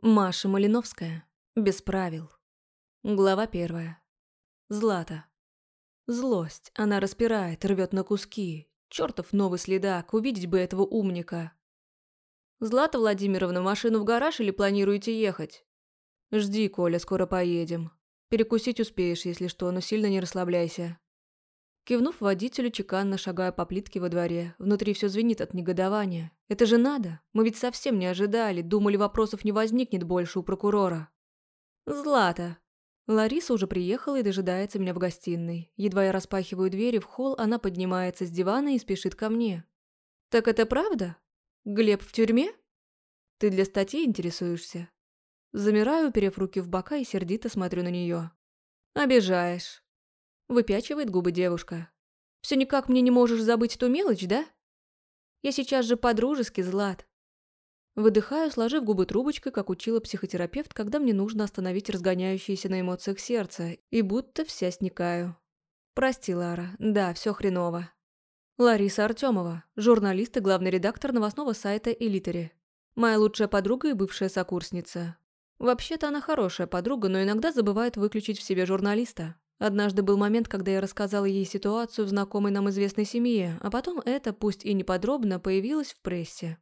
Маша Малиновская. Без правил. Глава первая. Злата. Злость. Она распирает, рвет на куски. Чертов новый следак, увидеть бы этого умника. Злата Владимировна, машину в гараж или планируете ехать? Жди, Коля, скоро поедем. Перекусить успеешь, если что, но сильно не расслабляйся. Кивнув водителю, чеканно шагая по плитке во дворе. Внутри все звенит от негодования. Это же надо. Мы ведь совсем не ожидали. Думали, вопросов не возникнет больше у прокурора. Злата. Лариса уже приехала и дожидается меня в гостиной. Едва я распахиваю двери в холл, она поднимается с дивана и спешит ко мне. «Так это правда? Глеб в тюрьме?» «Ты для статьи интересуешься?» Замираю, уперев руки в бока и сердито смотрю на нее. «Обижаешь». Выпячивает губы девушка. «Все никак мне не можешь забыть ту мелочь, да?» «Я сейчас же по-дружески, Злат». Выдыхаю, сложив губы трубочкой, как учила психотерапевт, когда мне нужно остановить разгоняющееся на эмоциях сердце, и будто вся сникаю. «Прости, Лара. Да, все хреново». Лариса Артемова, журналист и главный редактор новостного сайта «Элитери». Моя лучшая подруга и бывшая сокурсница. Вообще-то она хорошая подруга, но иногда забывает выключить в себе журналиста. Однажды был момент, когда я рассказала ей ситуацию в знакомой нам известной семье, а потом это, пусть и неподробно, появилось в прессе.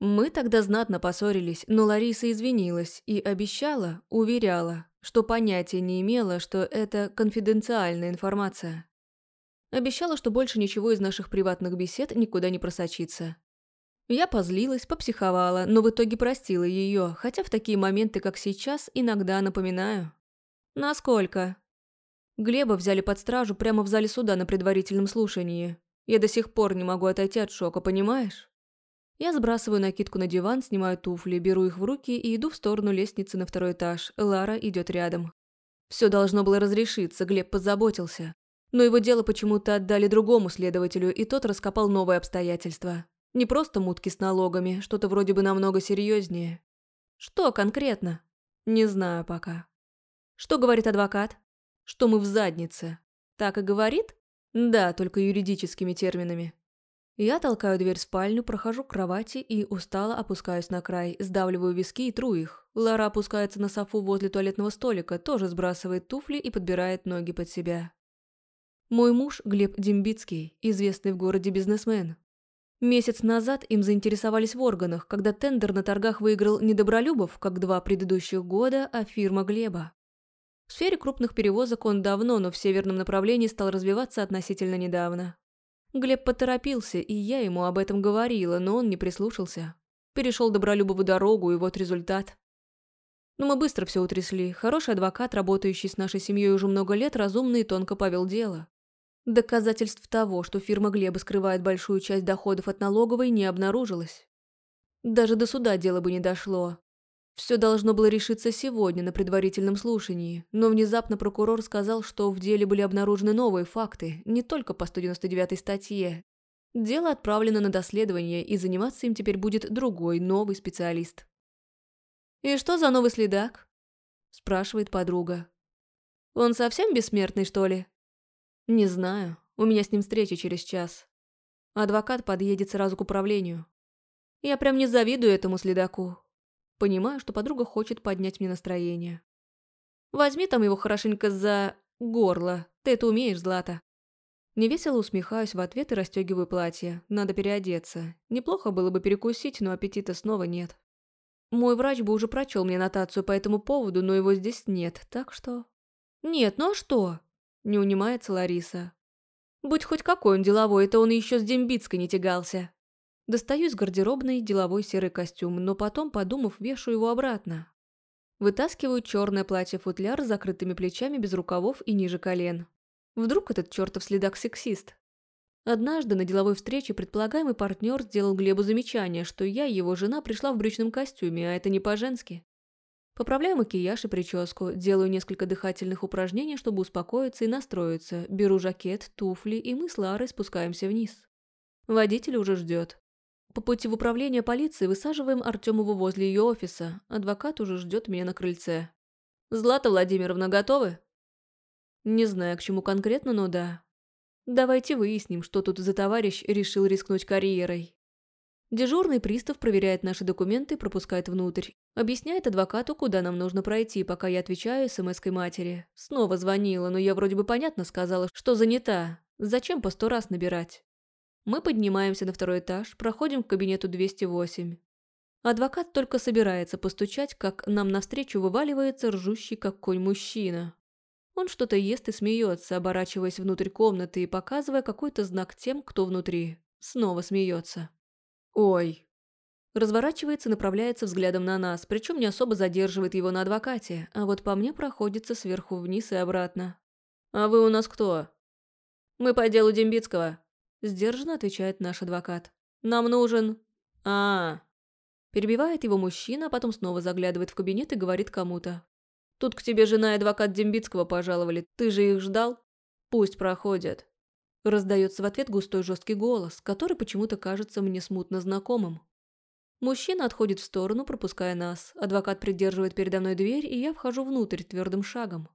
Мы тогда знатно поссорились, но Лариса извинилась и обещала, уверяла, что понятия не имела, что это конфиденциальная информация. Обещала, что больше ничего из наших приватных бесед никуда не просочится. Я позлилась, попсиховала, но в итоге простила ее, хотя в такие моменты, как сейчас, иногда напоминаю. «Насколько?» Глеба взяли под стражу прямо в зале суда на предварительном слушании. Я до сих пор не могу отойти от шока, понимаешь? Я сбрасываю накидку на диван, снимаю туфли, беру их в руки и иду в сторону лестницы на второй этаж. Лара идет рядом. Все должно было разрешиться, Глеб позаботился. Но его дело почему-то отдали другому следователю, и тот раскопал новые обстоятельства. Не просто мутки с налогами, что-то вроде бы намного серьезнее. Что конкретно? Не знаю пока. Что говорит адвокат? Что мы в заднице. Так и говорит? Да, только юридическими терминами. Я толкаю дверь в спальню, прохожу к кровати и устало опускаюсь на край, сдавливаю виски и тру их. Лара опускается на софу возле туалетного столика, тоже сбрасывает туфли и подбирает ноги под себя. Мой муж Глеб Дембицкий, известный в городе бизнесмен. Месяц назад им заинтересовались в органах, когда тендер на торгах выиграл не Добролюбов, как два предыдущих года, а фирма Глеба. В сфере крупных перевозок он давно, но в северном направлении стал развиваться относительно недавно. Глеб поторопился, и я ему об этом говорила, но он не прислушался. Перешел Добролюбову дорогу, и вот результат. Но мы быстро все утрясли. Хороший адвокат, работающий с нашей семьей уже много лет, разумно и тонко повел дело. Доказательств того, что фирма Глеба скрывает большую часть доходов от налоговой, не обнаружилось. Даже до суда дело бы не дошло. Все должно было решиться сегодня на предварительном слушании, но внезапно прокурор сказал, что в деле были обнаружены новые факты, не только по 199 статье. Дело отправлено на доследование, и заниматься им теперь будет другой, новый специалист. «И что за новый следак?» – спрашивает подруга. «Он совсем бессмертный, что ли?» «Не знаю. У меня с ним встреча через час. Адвокат подъедет сразу к управлению. Я прям не завидую этому следаку. Понимаю, что подруга хочет поднять мне настроение. Возьми там его хорошенько за... горло. Ты это умеешь, Злата. Невесело усмехаюсь в ответ и расстегиваю платье. Надо переодеться. Неплохо было бы перекусить, но аппетита снова нет. Мой врач бы уже прочел мне нотацию по этому поводу, но его здесь нет, так что... Нет, ну а что? Не унимается Лариса. Будь хоть какой он деловой, это он еще с Дембицкой не тягался. Достаю из гардеробной деловой серый костюм, но потом, подумав, вешаю его обратно. Вытаскиваю черное платье-футляр с закрытыми плечами без рукавов и ниже колен. Вдруг этот чертов следак сексист? Однажды на деловой встрече предполагаемый партнер сделал Глебу замечание, что я, его жена, пришла в брючном костюме, а это не по-женски. Поправляю макияж и прическу, делаю несколько дыхательных упражнений, чтобы успокоиться и настроиться, беру жакет, туфли, и мы с Ларой спускаемся вниз. Водитель уже ждет. По пути в управление полиции высаживаем Артемову возле ее офиса. Адвокат уже ждет меня на крыльце. «Злата Владимировна, готовы?» Не знаю, к чему конкретно, но да. Давайте выясним, что тут за товарищ решил рискнуть карьерой. Дежурный пристав проверяет наши документы и пропускает внутрь. Объясняет адвокату, куда нам нужно пройти, пока я отвечаю смс-кой матери. Снова звонила, но я вроде бы понятно сказала, что занята. Зачем по сто раз набирать? Мы поднимаемся на второй этаж, проходим к кабинету 208. Адвокат только собирается постучать, как нам навстречу вываливается ржущий как конь мужчина. Он что-то ест и смеется, оборачиваясь внутрь комнаты и показывая какой-то знак тем, кто внутри. Снова смеется. «Ой!» Разворачивается, направляется взглядом на нас, причем не особо задерживает его на адвокате, а вот по мне проходится сверху вниз и обратно. «А вы у нас кто?» «Мы по делу Дембицкого», – сдержанно отвечает наш адвокат. «Нам нужен...» а. Перебивает его мужчина, а потом снова заглядывает в кабинет и говорит кому-то. «Тут к тебе жена и адвокат Дембицкого пожаловали. Ты же их ждал? Пусть проходят». Раздается в ответ густой жесткий голос, который почему-то кажется мне смутно знакомым. Мужчина отходит в сторону, пропуская нас. Адвокат придерживает передо мной дверь, и я вхожу внутрь твердым шагом.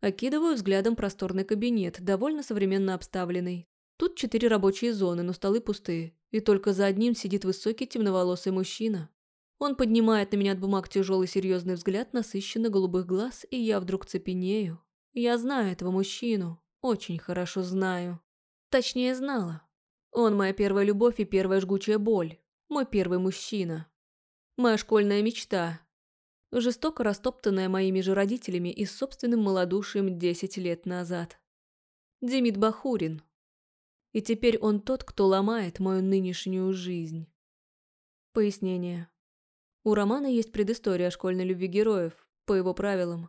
Окидываю взглядом просторный кабинет, довольно современно обставленный. Тут четыре рабочие зоны, но столы пустые, и только за одним сидит высокий темноволосый мужчина. Он поднимает на меня от бумаг тяжелый серьезный взгляд насыщенно голубых глаз, и я вдруг цепенею. Я знаю этого мужчину, очень хорошо знаю. Точнее, знала. Он моя первая любовь и первая жгучая боль. Мой первый мужчина. Моя школьная мечта. Жестоко растоптанная моими же родителями и собственным малодушием 10 лет назад. Демид Бахурин. И теперь он тот, кто ломает мою нынешнюю жизнь. Пояснение. У романа есть предыстория школьной любви героев, по его правилам.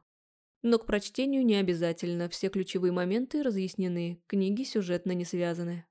Но к прочтению не обязательно, все ключевые моменты разъяснены, книги сюжетно не связаны.